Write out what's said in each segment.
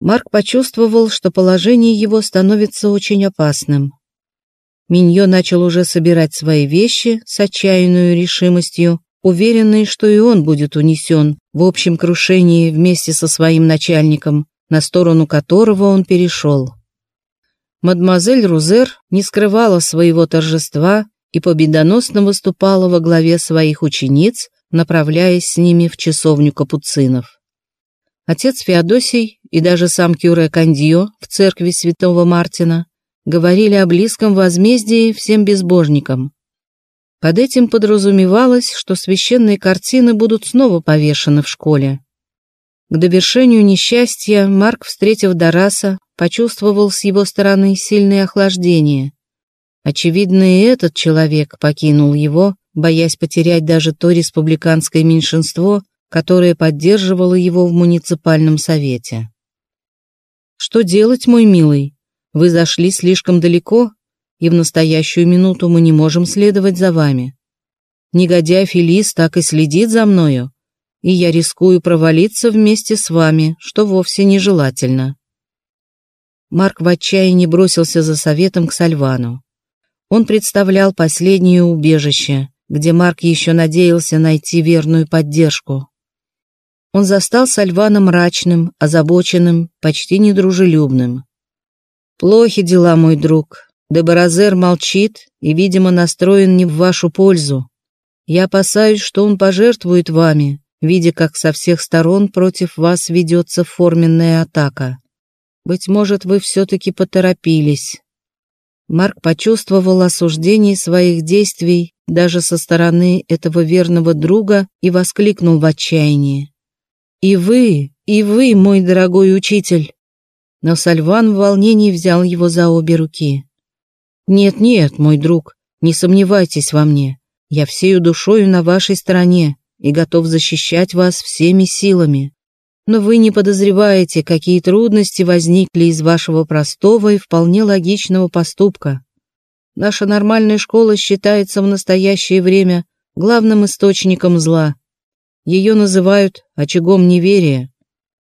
Марк почувствовал, что положение его становится очень опасным. Миньо начал уже собирать свои вещи с отчаянной решимостью, уверенный, что и он будет унесен в общем крушении вместе со своим начальником, на сторону которого он перешел. Мадемуазель Рузер не скрывала своего торжества и победоносно выступала во главе своих учениц, направляясь с ними в часовню капуцинов. Отец Феодосий и даже сам Кюре Кандио в церкви святого Мартина говорили о близком возмездии всем безбожникам. Под этим подразумевалось, что священные картины будут снова повешены в школе. К довершению несчастья Марк, встретив Дараса, почувствовал с его стороны сильное охлаждение. Очевидно, и этот человек покинул его, боясь потерять даже то республиканское меньшинство, которое поддерживало его в муниципальном совете. «Что делать, мой милый? Вы зашли слишком далеко, и в настоящую минуту мы не можем следовать за вами. Негодяй Фелис так и следит за мною, и я рискую провалиться вместе с вами, что вовсе нежелательно». Марк в отчаянии бросился за советом к Сальвану. Он представлял последнее убежище, где Марк еще надеялся найти верную поддержку. Он застал Сальвана мрачным, озабоченным, почти недружелюбным. «Плохи дела, мой друг. Дебаразер молчит и, видимо, настроен не в вашу пользу. Я опасаюсь, что он пожертвует вами, видя, как со всех сторон против вас ведется форменная атака. Быть может, вы все-таки поторопились». Марк почувствовал осуждение своих действий даже со стороны этого верного друга и воскликнул в отчаянии. «И вы, и вы, мой дорогой учитель!» Но Сальван в волнении взял его за обе руки. «Нет-нет, мой друг, не сомневайтесь во мне. Я всею душою на вашей стороне и готов защищать вас всеми силами. Но вы не подозреваете, какие трудности возникли из вашего простого и вполне логичного поступка. Наша нормальная школа считается в настоящее время главным источником зла. Ее называют очагом неверия.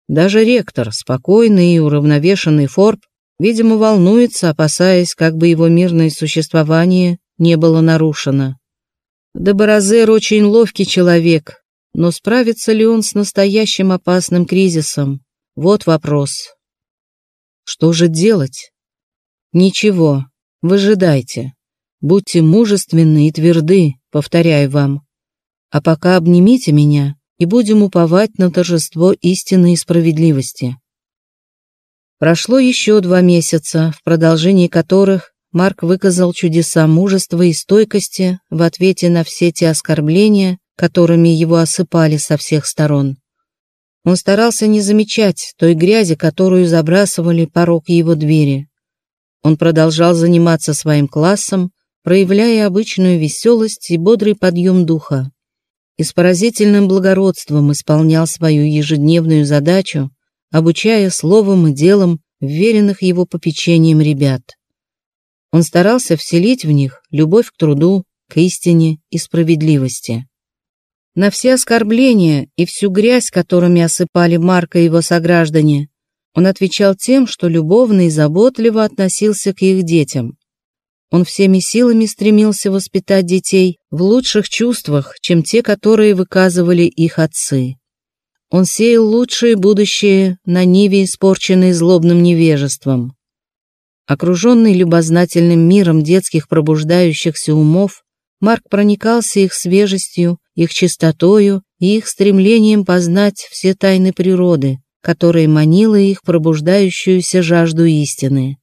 Даже ректор, спокойный и уравновешенный Форб, видимо, волнуется, опасаясь, как бы его мирное существование не было нарушено. Дебаразер очень ловкий человек, но справится ли он с настоящим опасным кризисом? Вот вопрос. Что же делать? Ничего, Выжидайте. Будьте мужественны и тверды, повторяю вам. А пока обнимите меня и будем уповать на торжество истины и справедливости. Прошло еще два месяца, в продолжении которых Марк выказал чудеса мужества и стойкости в ответе на все те оскорбления, которыми его осыпали со всех сторон. Он старался не замечать той грязи, которую забрасывали порог его двери. Он продолжал заниматься своим классом, проявляя обычную веселость и бодрый подъем духа. И с поразительным благородством исполнял свою ежедневную задачу, обучая словом и делом веренных его попечением ребят. Он старался вселить в них любовь к труду, к истине и справедливости. На все оскорбления и всю грязь, которыми осыпали Марка и его сограждане, он отвечал тем, что любовно и заботливо относился к их детям. Он всеми силами стремился воспитать детей в лучших чувствах, чем те, которые выказывали их отцы. Он сеял лучшее будущее на ниве, испорченной злобным невежеством. Окруженный любознательным миром детских пробуждающихся умов, Марк проникался их свежестью, их чистотою и их стремлением познать все тайны природы, которая манила их пробуждающуюся жажду истины.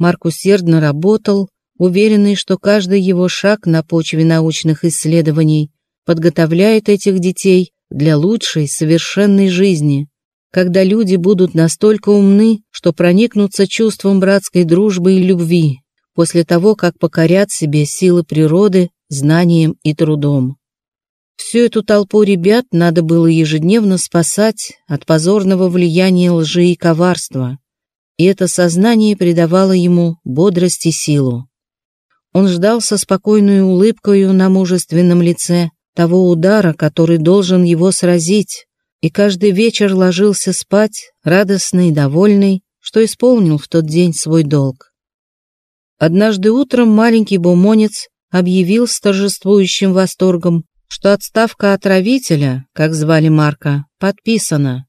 Марк усердно работал, уверенный, что каждый его шаг на почве научных исследований подготовляет этих детей для лучшей, совершенной жизни, когда люди будут настолько умны, что проникнутся чувством братской дружбы и любви, после того, как покорят себе силы природы знанием и трудом. Всю эту толпу ребят надо было ежедневно спасать от позорного влияния лжи и коварства, и это сознание придавало ему бодрость и силу. Он ждал со спокойной улыбкой на мужественном лице того удара, который должен его сразить, и каждый вечер ложился спать, радостный и довольный, что исполнил в тот день свой долг. Однажды утром маленький бумонец объявил с торжествующим восторгом, что отставка отравителя, как звали Марка, подписана.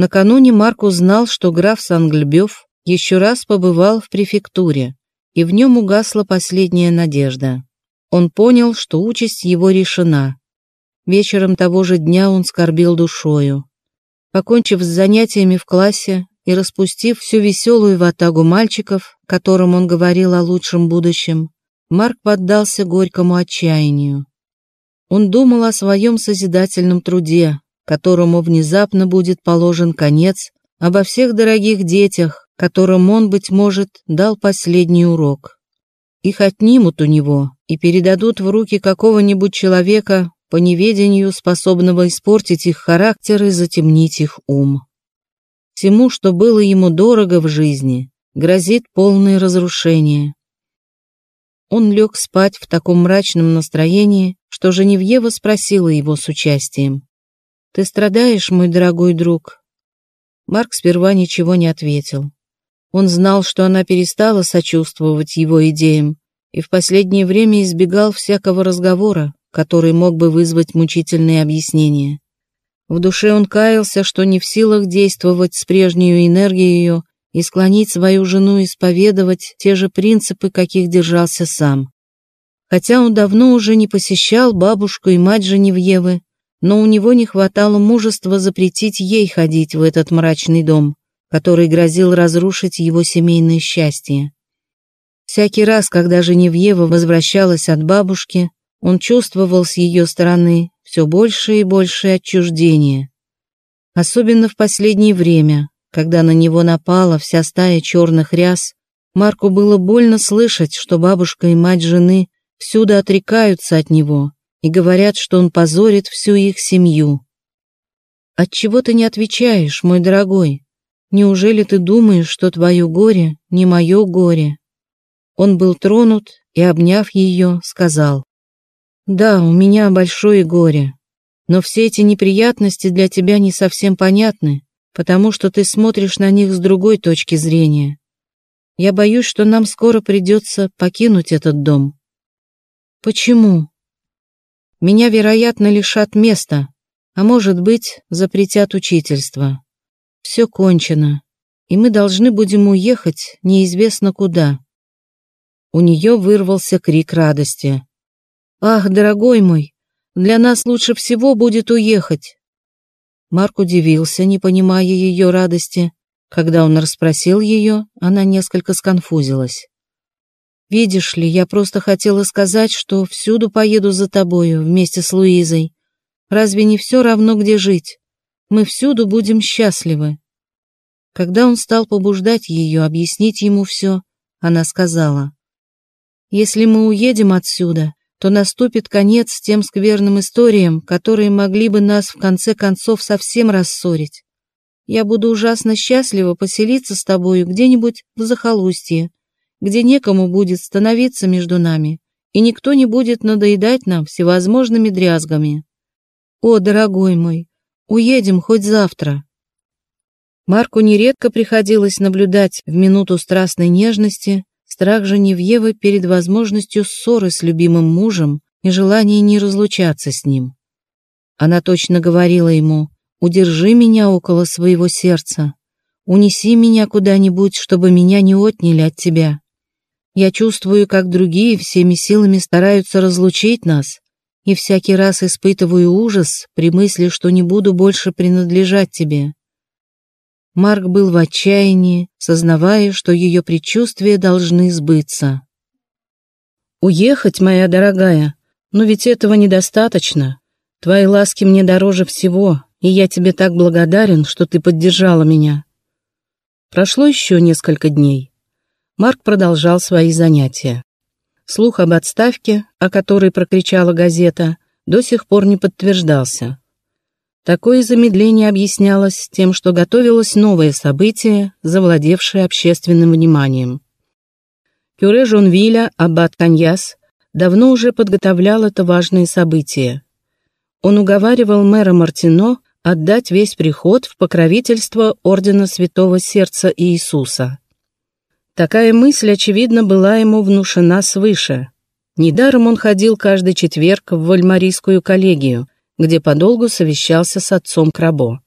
Накануне Марк узнал, что граф Санглебёв еще раз побывал в префектуре, и в нем угасла последняя надежда. Он понял, что участь его решена. Вечером того же дня он скорбел душою. Покончив с занятиями в классе и распустив всю веселую ватагу мальчиков, которым он говорил о лучшем будущем, Марк поддался горькому отчаянию. Он думал о своем созидательном труде, которому внезапно будет положен конец, обо всех дорогих детях, которым он, быть может, дал последний урок. Их отнимут у него и передадут в руки какого-нибудь человека, по неведению способного испортить их характер и затемнить их ум. Всему, что было ему дорого в жизни, грозит полное разрушение. Он лег спать в таком мрачном настроении, что Женевьева спросила его с участием. «Ты страдаешь, мой дорогой друг?» Марк сперва ничего не ответил. Он знал, что она перестала сочувствовать его идеям и в последнее время избегал всякого разговора, который мог бы вызвать мучительные объяснения. В душе он каялся, что не в силах действовать с прежней энергией и склонить свою жену исповедовать те же принципы, каких держался сам. Хотя он давно уже не посещал бабушку и мать Женевьевы, но у него не хватало мужества запретить ей ходить в этот мрачный дом, который грозил разрушить его семейное счастье. Всякий раз, когда Женевьева возвращалась от бабушки, он чувствовал с ее стороны все больше и больше отчуждения. Особенно в последнее время, когда на него напала вся стая черных ряс, Марку было больно слышать, что бабушка и мать жены всюду отрекаются от него и говорят, что он позорит всю их семью. «Отчего ты не отвечаешь, мой дорогой? Неужели ты думаешь, что твое горе не мое горе?» Он был тронут и, обняв ее, сказал, да, у меня большое горе. Но все эти неприятности для тебя не совсем понятны, потому что ты смотришь на них с другой точки зрения. Я боюсь, что нам скоро придется покинуть этот дом. Почему? Меня, вероятно, лишат места, а может быть, запретят учительство. Все кончено, и мы должны будем уехать неизвестно куда. У нее вырвался крик радости. «Ах, дорогой мой, для нас лучше всего будет уехать!» Марк удивился, не понимая ее радости. Когда он расспросил ее, она несколько сконфузилась. «Видишь ли, я просто хотела сказать, что всюду поеду за тобою вместе с Луизой. Разве не все равно, где жить? Мы всюду будем счастливы». Когда он стал побуждать ее объяснить ему все, она сказала, «Если мы уедем отсюда, то наступит конец тем скверным историям, которые могли бы нас в конце концов совсем рассорить. Я буду ужасно счастлива поселиться с тобою где-нибудь в захолустье, где некому будет становиться между нами, и никто не будет надоедать нам всевозможными дрязгами. О, дорогой мой, уедем хоть завтра. Марку нередко приходилось наблюдать в минуту страстной нежности страх Женевьевы перед возможностью ссоры с любимым мужем и желание не разлучаться с ним. Она точно говорила ему, «Удержи меня около своего сердца, унеси меня куда-нибудь, чтобы меня не отняли от тебя. Я чувствую, как другие всеми силами стараются разлучить нас, и всякий раз испытываю ужас при мысли, что не буду больше принадлежать тебе. Марк был в отчаянии, сознавая, что ее предчувствия должны сбыться. «Уехать, моя дорогая, но ведь этого недостаточно. Твои ласки мне дороже всего, и я тебе так благодарен, что ты поддержала меня». Прошло еще несколько дней. Марк продолжал свои занятия. Слух об отставке, о которой прокричала газета, до сих пор не подтверждался. Такое замедление объяснялось тем, что готовилось новое событие, завладевшее общественным вниманием. Кюре Жонвиля, аббат Каньяс, давно уже подготовлял это важное событие. Он уговаривал мэра Мартино отдать весь приход в покровительство Ордена Святого Сердца Иисуса. Такая мысль, очевидно, была ему внушена свыше. Недаром он ходил каждый четверг в Вальмарийскую коллегию, где подолгу совещался с отцом Крабо.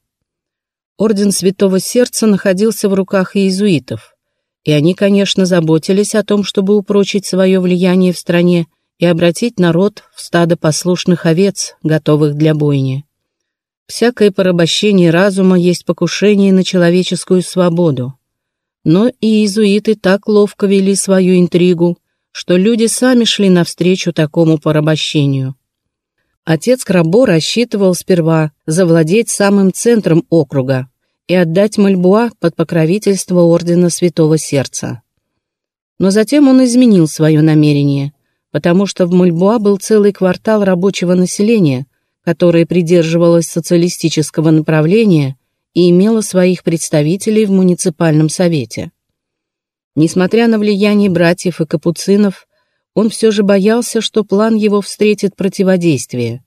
Орден Святого Сердца находился в руках иезуитов, и они, конечно, заботились о том, чтобы упрочить свое влияние в стране и обратить народ в стадо послушных овец, готовых для бойни. Всякое порабощение разума есть покушение на человеческую свободу. Но и иезуиты так ловко вели свою интригу, что люди сами шли навстречу такому порабощению. Отец Крабо рассчитывал сперва завладеть самым центром округа и отдать Мальбуа под покровительство Ордена Святого Сердца. Но затем он изменил свое намерение, потому что в Мальбуа был целый квартал рабочего населения, которое придерживалось социалистического направления и имело своих представителей в муниципальном совете. Несмотря на влияние братьев и капуцинов, он все же боялся, что план его встретит противодействие.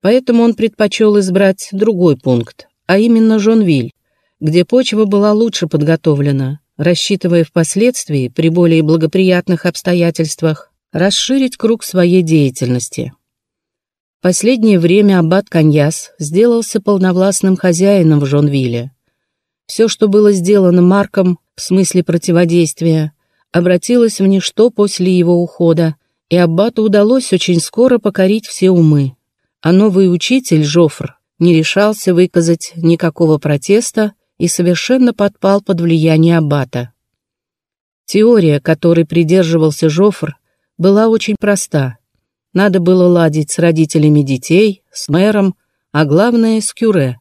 Поэтому он предпочел избрать другой пункт, а именно Жонвиль, где почва была лучше подготовлена, рассчитывая впоследствии, при более благоприятных обстоятельствах, расширить круг своей деятельности. Последнее время аббат Каньяс сделался полновластным хозяином в Жонвилле. Все, что было сделано Марком в смысле противодействия, обратилась в ничто после его ухода, и Аббату удалось очень скоро покорить все умы. А новый учитель, Жофр, не решался выказать никакого протеста и совершенно подпал под влияние Аббата. Теория, которой придерживался Жофр, была очень проста. Надо было ладить с родителями детей, с мэром, а главное — с кюре.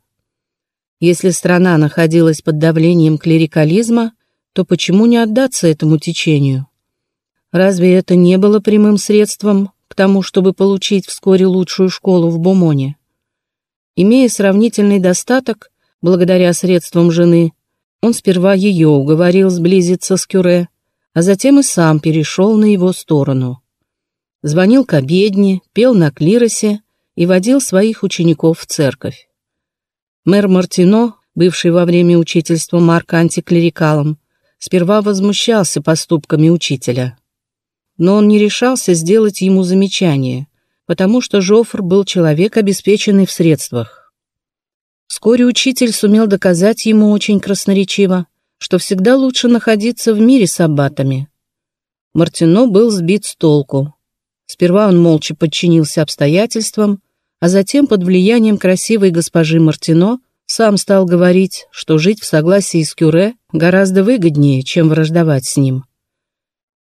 Если страна находилась под давлением клерикализма, то почему не отдаться этому течению? Разве это не было прямым средством к тому, чтобы получить вскоре лучшую школу в Бумоне? Имея сравнительный достаток, благодаря средствам жены, он сперва ее уговорил сблизиться с Кюре, а затем и сам перешел на его сторону. Звонил к обедне, пел на клиросе и водил своих учеников в церковь. Мэр Мартино, бывший во время учительства Марка антиклерикалом, сперва возмущался поступками учителя. Но он не решался сделать ему замечание, потому что Жофр был человек, обеспеченный в средствах. Вскоре учитель сумел доказать ему очень красноречиво, что всегда лучше находиться в мире с аббатами. Мартино был сбит с толку. Сперва он молча подчинился обстоятельствам, а затем под влиянием красивой госпожи Мартино сам стал говорить, что жить в согласии с Кюре гораздо выгоднее, чем враждовать с ним.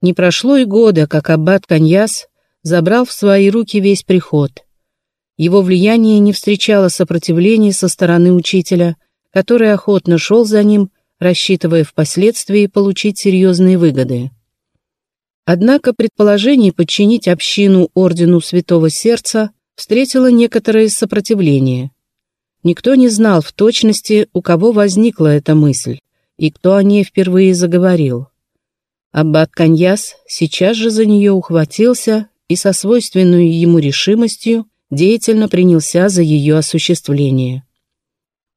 Не прошло и года, как аббат Каньяс забрал в свои руки весь приход. Его влияние не встречало сопротивления со стороны учителя, который охотно шел за ним, рассчитывая впоследствии получить серьезные выгоды. Однако предположение подчинить общину Ордену Святого Сердца встретило некоторое сопротивление – Никто не знал в точности, у кого возникла эта мысль, и кто о ней впервые заговорил. Аббат Каньяс сейчас же за нее ухватился и со свойственной ему решимостью деятельно принялся за ее осуществление.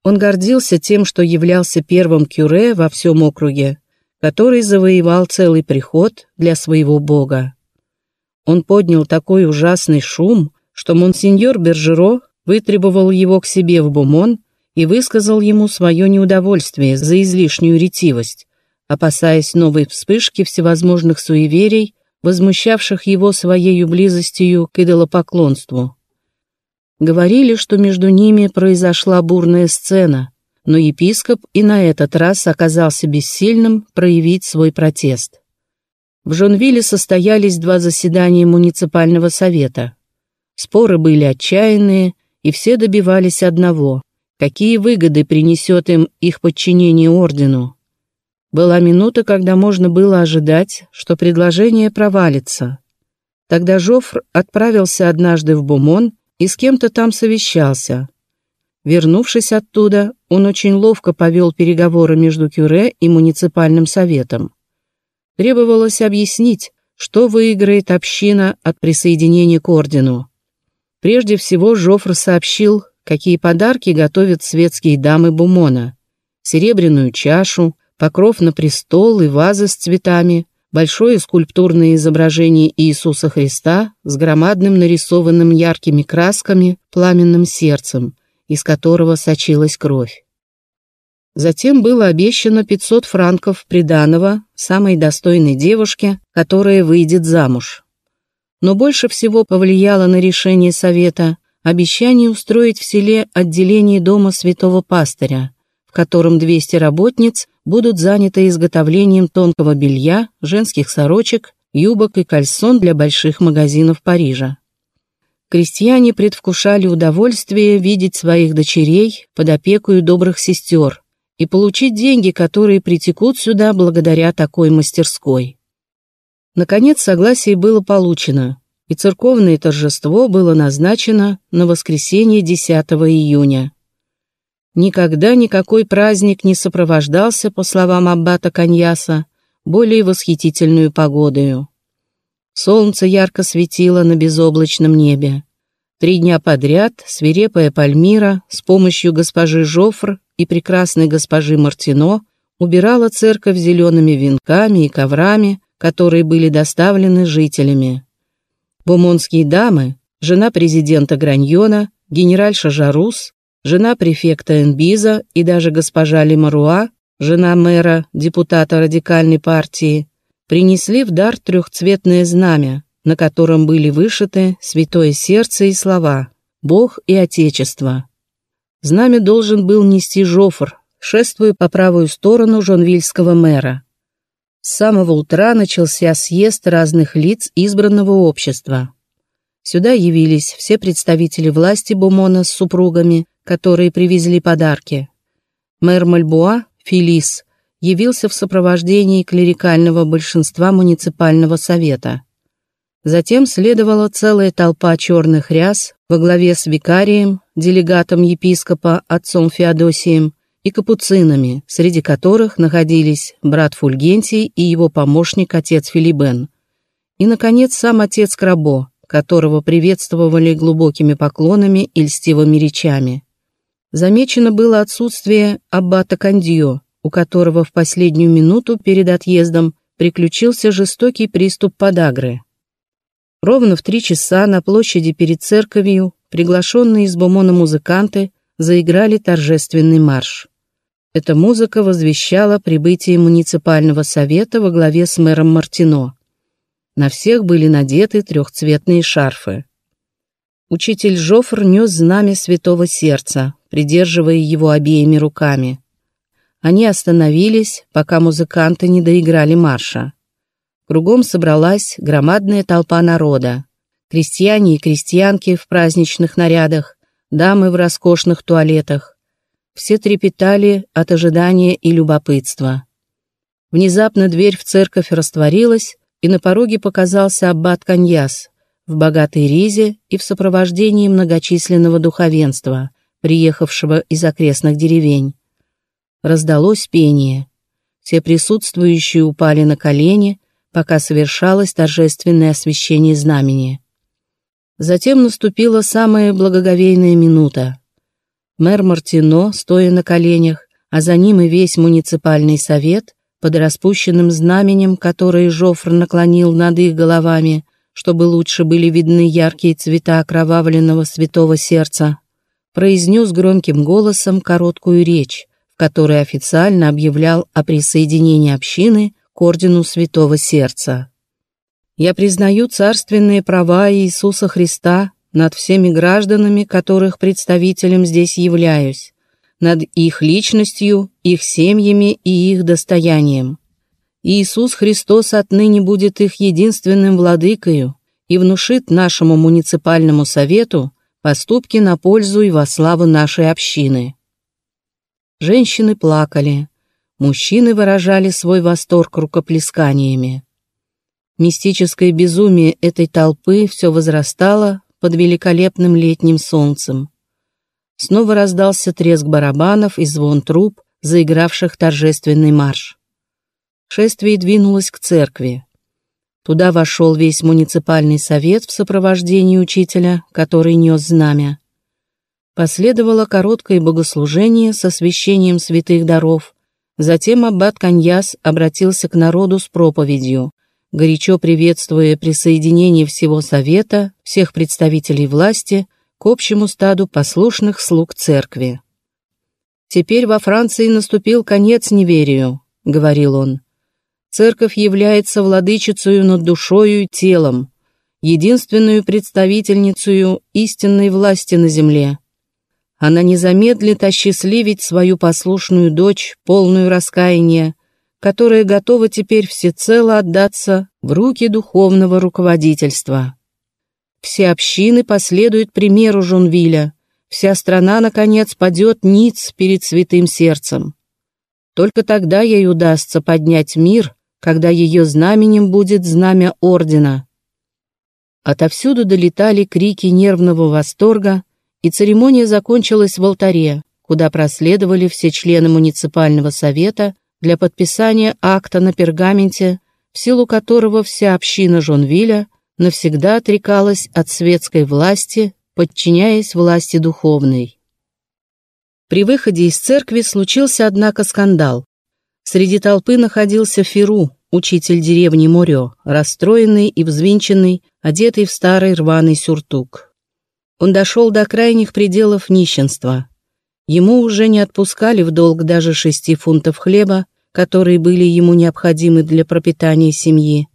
Он гордился тем, что являлся первым кюре во всем округе, который завоевал целый приход для своего бога. Он поднял такой ужасный шум, что монсеньор Бержеро вытребовал его к себе в Бумон и высказал ему свое неудовольствие за излишнюю ретивость, опасаясь новой вспышки всевозможных суеверий, возмущавших его своей близостью к идолопоклонству. Говорили, что между ними произошла бурная сцена, но епископ и на этот раз оказался бессильным проявить свой протест. В Жонвилле состоялись два заседания муниципального совета. Споры были отчаянные, и все добивались одного – какие выгоды принесет им их подчинение ордену. Была минута, когда можно было ожидать, что предложение провалится. Тогда Жофр отправился однажды в Бумон и с кем-то там совещался. Вернувшись оттуда, он очень ловко повел переговоры между Кюре и муниципальным советом. Требовалось объяснить, что выиграет община от присоединения к ордену. Прежде всего Жофр сообщил, какие подарки готовят светские дамы Бумона. Серебряную чашу, покров на престол и вазы с цветами, большое скульптурное изображение Иисуса Христа с громадным нарисованным яркими красками пламенным сердцем, из которого сочилась кровь. Затем было обещано 500 франков приданого самой достойной девушке, которая выйдет замуж. Но больше всего повлияло на решение совета обещание устроить в селе отделение дома святого пастыря, в котором 200 работниц будут заняты изготовлением тонкого белья, женских сорочек, юбок и кальсон для больших магазинов Парижа. Крестьяне предвкушали удовольствие видеть своих дочерей под опекою добрых сестер, и получить деньги, которые притекут сюда благодаря такой мастерской. Наконец согласие было получено, и церковное торжество было назначено на воскресенье 10 июня. Никогда никакой праздник не сопровождался, по словам аббата Каньяса, более восхитительную погодою. Солнце ярко светило на безоблачном небе. Три дня подряд свирепая Пальмира с помощью госпожи Жофр и прекрасной госпожи Мартино убирала церковь зелеными венками и коврами, которые были доставлены жителями. Бумонские дамы, жена президента Граньона, генеральша Жарус, жена префекта Энбиза и даже госпожа Лемаруа, жена мэра, депутата радикальной партии, принесли в дар трехцветное знамя, на котором были вышиты святое сердце и слова «Бог и Отечество». Знамя должен был нести Жофр, шествуя по правую сторону жонвильского мэра. С самого утра начался съезд разных лиц избранного общества. Сюда явились все представители власти Бумона с супругами, которые привезли подарки. Мэр Мальбуа, Филис, явился в сопровождении клерикального большинства муниципального совета. Затем следовала целая толпа черных ряс во главе с викарием, делегатом епископа отцом Феодосием и капуцинами, среди которых находились брат Фульгентий и его помощник отец Филибен. И, наконец, сам отец Крабо, которого приветствовали глубокими поклонами и льстивыми речами. Замечено было отсутствие аббата Кандио, у которого в последнюю минуту перед отъездом приключился жестокий приступ подагры. Ровно в три часа на площади перед церковью приглашенные из Бомона музыканты заиграли торжественный марш. Эта музыка возвещала прибытие муниципального совета во главе с мэром Мартино. На всех были надеты трехцветные шарфы. Учитель Жофр нес знамя Святого Сердца, придерживая его обеими руками. Они остановились, пока музыканты не доиграли марша. Кругом собралась громадная толпа народа. Крестьяне и крестьянки в праздничных нарядах, дамы в роскошных туалетах. Все трепетали от ожидания и любопытства. Внезапно дверь в церковь растворилась, и на пороге показался аббат Каньяс в богатой ризе и в сопровождении многочисленного духовенства, приехавшего из окрестных деревень. Раздалось пение. Все присутствующие упали на колени, пока совершалось торжественное освящение знамени. Затем наступила самая благоговейная минута. Мэр Мартино, стоя на коленях, а за ним и весь муниципальный совет, под распущенным знаменем, которое Жофр наклонил над их головами, чтобы лучше были видны яркие цвета окровавленного святого сердца, произнес громким голосом короткую речь, в которой официально объявлял о присоединении общины к ордену Святого Сердца. Я признаю царственные права Иисуса Христа над всеми гражданами, которых представителем здесь являюсь, над их личностью, их семьями и их достоянием. Иисус Христос отныне будет их единственным владыкою и внушит нашему муниципальному совету поступки на пользу и во славу нашей общины. Женщины плакали, Мужчины выражали свой восторг рукоплесканиями. Мистическое безумие этой толпы все возрастало под великолепным летним солнцем. Снова раздался треск барабанов и звон труб, заигравших торжественный марш. Шествие двинулось к церкви. Туда вошел весь муниципальный совет в сопровождении учителя, который нес знамя. Последовало короткое богослужение с освящением святых даров. Затем аббат Каньяс обратился к народу с проповедью, горячо приветствуя присоединение всего совета, всех представителей власти, к общему стаду послушных слуг церкви. «Теперь во Франции наступил конец неверию», — говорил он. «Церковь является владычицею над душою и телом, единственную представительницею истинной власти на земле. Она не замедлит осчастливить свою послушную дочь, полную раскаяния, которая готова теперь всецело отдаться в руки духовного руководительства. Все общины последуют примеру Жунвиля, вся страна, наконец, падет ниц перед святым сердцем. Только тогда ей удастся поднять мир, когда ее знаменем будет знамя ордена. Отовсюду долетали крики нервного восторга, и церемония закончилась в алтаре, куда проследовали все члены муниципального совета для подписания акта на пергаменте, в силу которого вся община Жонвиля навсегда отрекалась от светской власти, подчиняясь власти духовной. При выходе из церкви случился, однако, скандал. Среди толпы находился Феру, учитель деревни Морё, расстроенный и взвинченный, одетый в старый рваный сюртук. Он дошел до крайних пределов нищенства. Ему уже не отпускали в долг даже шести фунтов хлеба, которые были ему необходимы для пропитания семьи.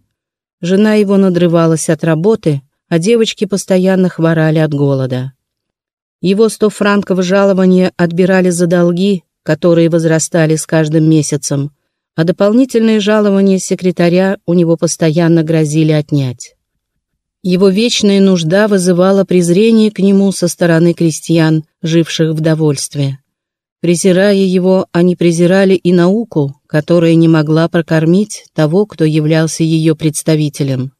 Жена его надрывалась от работы, а девочки постоянно хворали от голода. Его сто франков жалования отбирали за долги, которые возрастали с каждым месяцем, а дополнительные жалования секретаря у него постоянно грозили отнять. Его вечная нужда вызывала презрение к нему со стороны крестьян, живших в довольстве. Презирая его, они презирали и науку, которая не могла прокормить того, кто являлся ее представителем.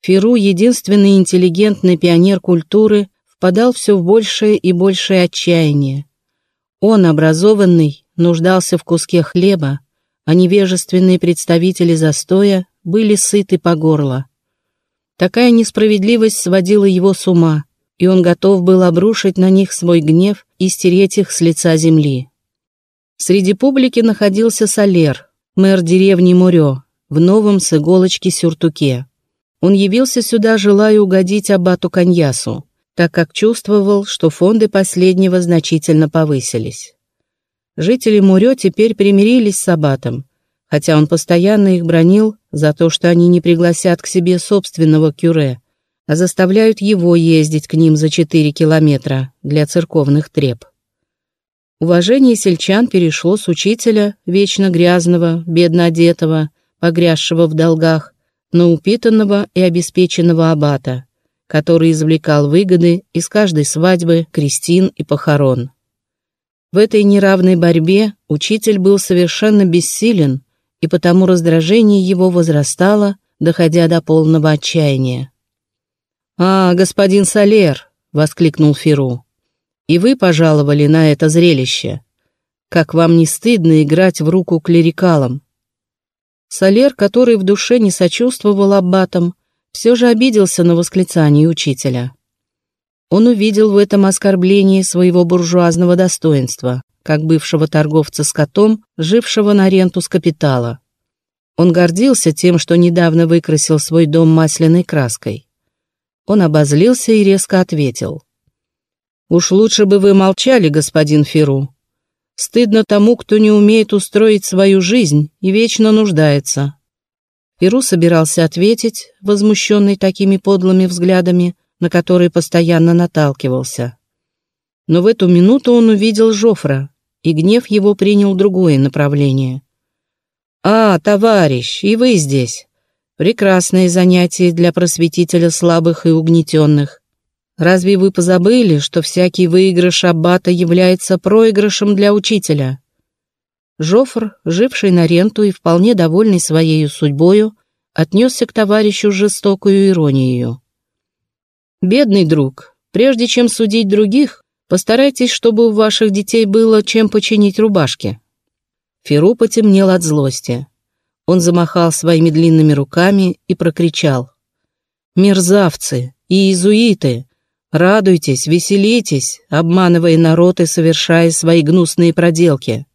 Феру, единственный интеллигентный пионер культуры, впадал все в большее и большее отчаяние. Он, образованный, нуждался в куске хлеба, а невежественные представители застоя были сыты по горло. Такая несправедливость сводила его с ума, и он готов был обрушить на них свой гнев и стереть их с лица земли. Среди публики находился Солер, мэр деревни Мурё, в новом с иголочки сюртуке. Он явился сюда, желая угодить абату Каньясу, так как чувствовал, что фонды последнего значительно повысились. Жители Мурё теперь примирились с абатом, хотя он постоянно их бронил за то, что они не пригласят к себе собственного кюре, а заставляют его ездить к ним за 4 километра для церковных треп. Уважение сельчан перешло с учителя, вечно грязного, бедно одетого, погрязшего в долгах, на упитанного и обеспеченного аббата, который извлекал выгоды из каждой свадьбы, крестин и похорон. В этой неравной борьбе учитель был совершенно бессилен, и потому раздражение его возрастало, доходя до полного отчаяния. «А, господин Солер!» — воскликнул Феру. «И вы пожаловали на это зрелище. Как вам не стыдно играть в руку клерикалам?» Солер, который в душе не сочувствовал аббатам, все же обиделся на восклицание учителя. Он увидел в этом оскорблении своего буржуазного достоинства, как бывшего торговца скотом, жившего на ренту с капитала. Он гордился тем, что недавно выкрасил свой дом масляной краской. Он обозлился и резко ответил. «Уж лучше бы вы молчали, господин Феру. Стыдно тому, кто не умеет устроить свою жизнь и вечно нуждается». Феру собирался ответить, возмущенный такими подлыми взглядами, на который постоянно наталкивался. Но в эту минуту он увидел Жофра, и гнев его принял другое направление. «А, товарищ, и вы здесь. Прекрасное занятие для просветителя слабых и угнетенных. Разве вы позабыли, что всякий выигрыш аббата является проигрышем для учителя?» Жофр, живший на ренту и вполне довольный своей судьбою, отнесся к товарищу жестокую иронию. Бедный друг, прежде чем судить других, постарайтесь, чтобы у ваших детей было чем починить рубашки. Феру потемнел от злости. Он замахал своими длинными руками и прокричал. «Мерзавцы! Иезуиты! Радуйтесь, веселитесь, обманывая народ и совершая свои гнусные проделки.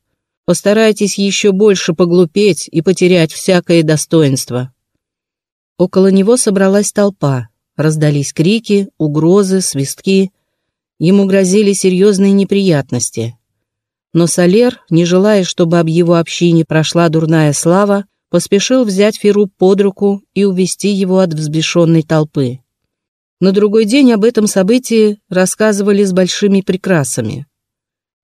Постарайтесь еще больше поглупеть и потерять всякое достоинство. Около него собралась толпа. Раздались крики, угрозы, свистки. Ему грозили серьезные неприятности. Но Солер, не желая, чтобы об его общине прошла дурная слава, поспешил взять Феру под руку и увести его от взбешенной толпы. На другой день об этом событии рассказывали с большими прикрасами.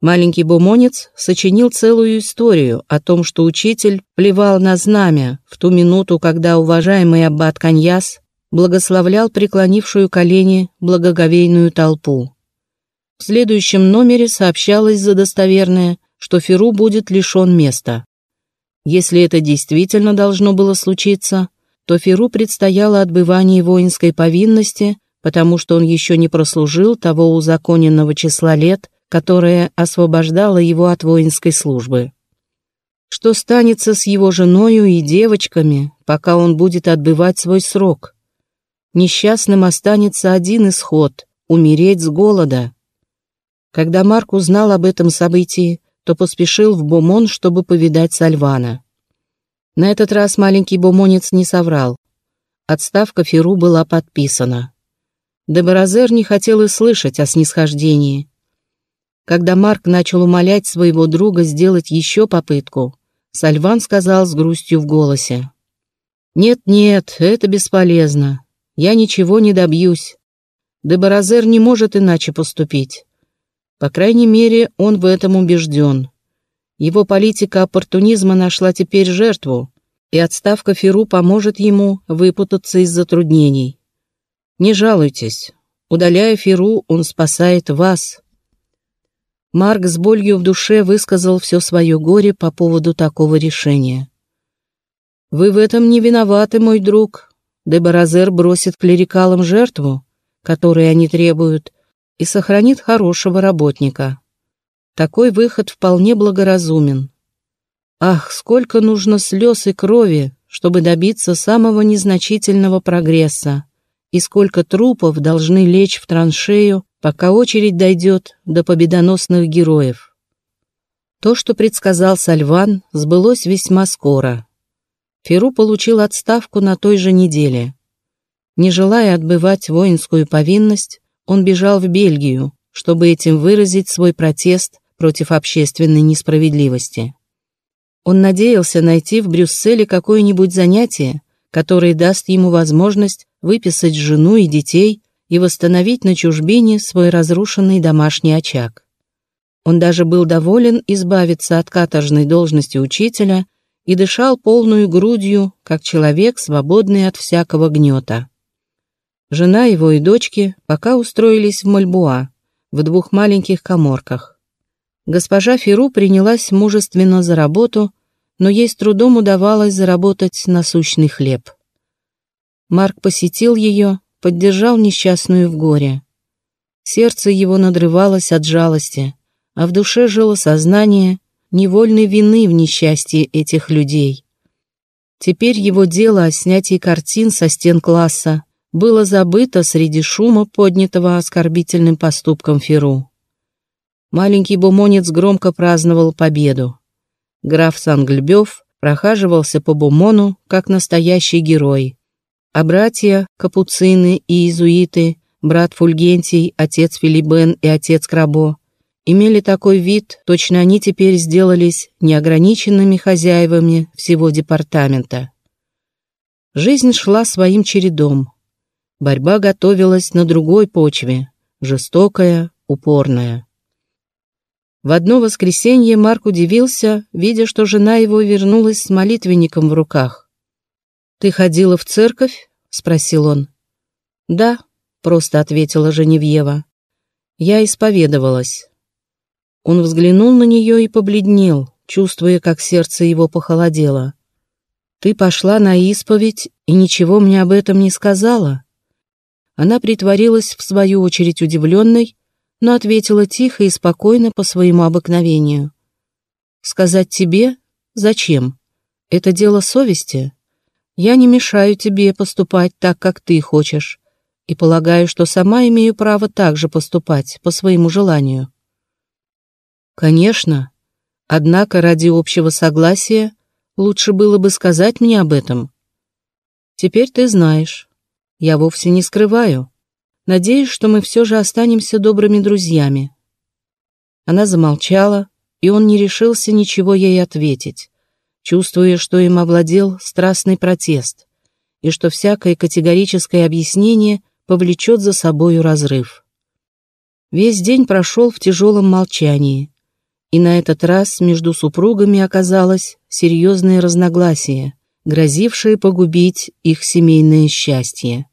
Маленький бумонец сочинил целую историю о том, что учитель плевал на знамя в ту минуту, когда уважаемый аббат Каньяс благословлял преклонившую колени благоговейную толпу. В следующем номере сообщалось за достоверное, что Феру будет лишен места. Если это действительно должно было случиться, то Феру предстояло отбывание воинской повинности потому что он еще не прослужил того узаконенного числа лет, которое освобождало его от воинской службы. Что станется с его женою и девочками, пока он будет отбывать свой срок? Несчастным останется один исход — умереть с голода. Когда Марк узнал об этом событии, то поспешил в Бомон, чтобы повидать Сальвана. На этот раз маленький бомонец не соврал. Отставка Феру была подписана. Деборазер не хотел и слышать о снисхождении. Когда Марк начал умолять своего друга сделать еще попытку, Сальван сказал с грустью в голосе. «Нет-нет, это бесполезно. Я ничего не добьюсь. Деборазер не может иначе поступить. По крайней мере, он в этом убежден. Его политика оппортунизма нашла теперь жертву, и отставка Феру поможет ему выпутаться из затруднений. Не жалуйтесь. Удаляя Феру, он спасает вас. Марк с болью в душе высказал все свое горе по поводу такого решения. «Вы в этом не виноваты, мой друг. Дебаразер бросит клерикалам жертву, которой они требуют, и сохранит хорошего работника. Такой выход вполне благоразумен. Ах, сколько нужно слез и крови, чтобы добиться самого незначительного прогресса и сколько трупов должны лечь в траншею, пока очередь дойдет до победоносных героев. То, что предсказал Сальван, сбылось весьма скоро. Феру получил отставку на той же неделе. Не желая отбывать воинскую повинность, он бежал в Бельгию, чтобы этим выразить свой протест против общественной несправедливости. Он надеялся найти в Брюсселе какое-нибудь занятие, которое даст ему возможность выписать жену и детей и восстановить на чужбине свой разрушенный домашний очаг. Он даже был доволен избавиться от каторжной должности учителя и дышал полную грудью, как человек, свободный от всякого гнета. Жена его и дочки пока устроились в Мальбуа, в двух маленьких коморках. Госпожа Феру принялась мужественно за работу, но ей с трудом удавалось заработать насущный хлеб. Марк посетил ее, поддержал несчастную в горе. Сердце его надрывалось от жалости, а в душе жило сознание невольной вины в несчастье этих людей. Теперь его дело о снятии картин со стен класса было забыто среди шума, поднятого оскорбительным поступком Феру. Маленький бумонец громко праздновал победу. Граф Сангльбёв прохаживался по бумону, как настоящий герой а братья, капуцины и иезуиты, брат Фульгентий, отец Филибен и отец Крабо, имели такой вид, точно они теперь сделались неограниченными хозяевами всего департамента. Жизнь шла своим чередом. Борьба готовилась на другой почве, жестокая, упорная. В одно воскресенье Марк удивился, видя, что жена его вернулась с молитвенником в руках. «Ты ходила в церковь?» — спросил он. «Да», — просто ответила Женевьева. «Я исповедовалась». Он взглянул на нее и побледнел, чувствуя, как сердце его похолодело. «Ты пошла на исповедь и ничего мне об этом не сказала?» Она притворилась в свою очередь удивленной, но ответила тихо и спокойно по своему обыкновению. «Сказать тебе? Зачем? Это дело совести?» Я не мешаю тебе поступать так, как ты хочешь. и полагаю, что сама имею право также поступать по своему желанию. Конечно. Однако ради общего согласия лучше было бы сказать мне об этом. Теперь ты знаешь. Я вовсе не скрываю. Надеюсь, что мы все же останемся добрыми друзьями. Она замолчала, и он не решился ничего ей ответить, чувствуя, что им овладел страстный протест, и что всякое категорическое объяснение повлечет за собою разрыв. Весь день прошел в тяжелом молчании, и на этот раз между супругами оказалось серьезное разногласие, грозившее погубить их семейное счастье.